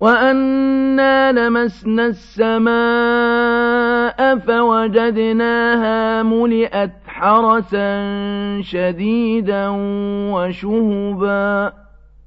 وَأَنَّا لَمَسْنَا السَّمَاءَ فَوَجَدْنَاهَا مُلِئَتْ حَرَسًا شَدِيدًا وَشُهُبًا